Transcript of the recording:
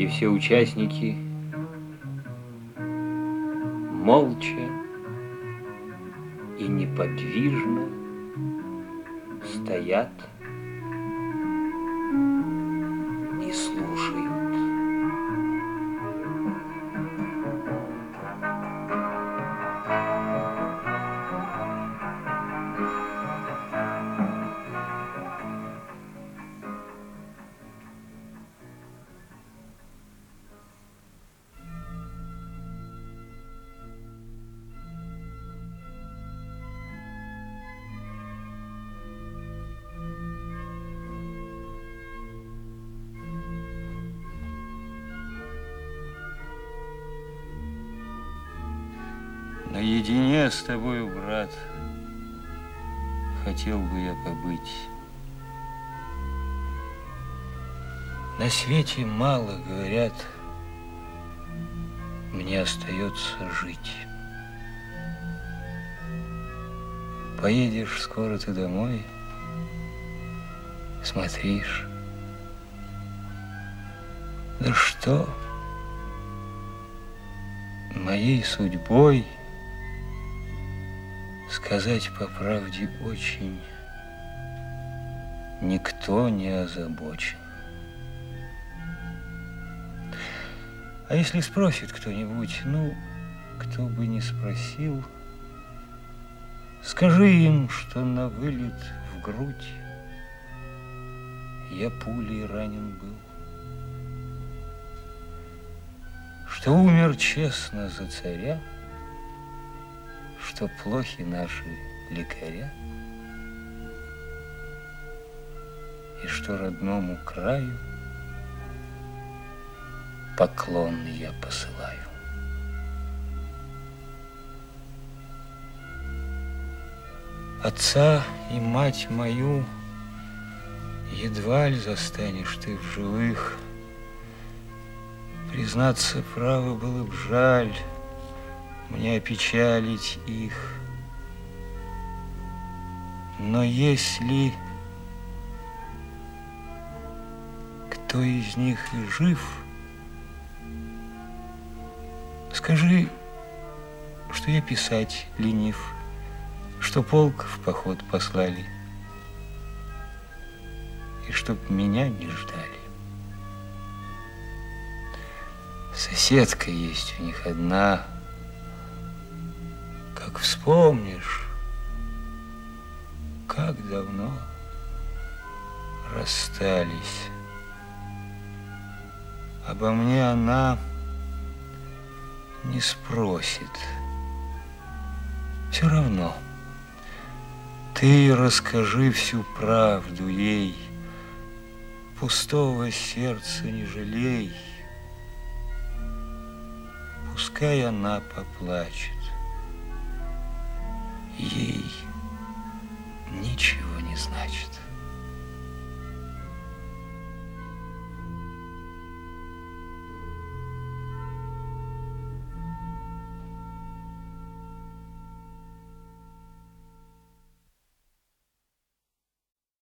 И все участники молча и неподвижно стоят и слушают. Наедине с тобою, брат, хотел бы я побыть. На свете мало, говорят, мне остается жить. Поедешь скоро ты домой, смотришь. Да что? Моей судьбой – Сказать по правде очень никто не озабочен. А если спросит кто-нибудь, ну, кто бы не спросил, скажи им, что на вылет в грудь я пулей ранен был, что умер честно за царя, что плохи наши лекаря, и что родному краю поклон я посылаю. Отца и мать мою едва ли застанешь ты в живых. Признаться, право было б жаль, мне опечалить их. Но если кто из них и жив, скажи, что я писать ленив, что полк в поход послали, и чтоб меня не ждали. Соседка есть у них одна — как вспомнишь, как давно расстались. Обо мне она не спросит. Все равно. Ты расскажи всю правду ей, Пустого сердца не жалей. Пускай она поплачет ей ничего не значит.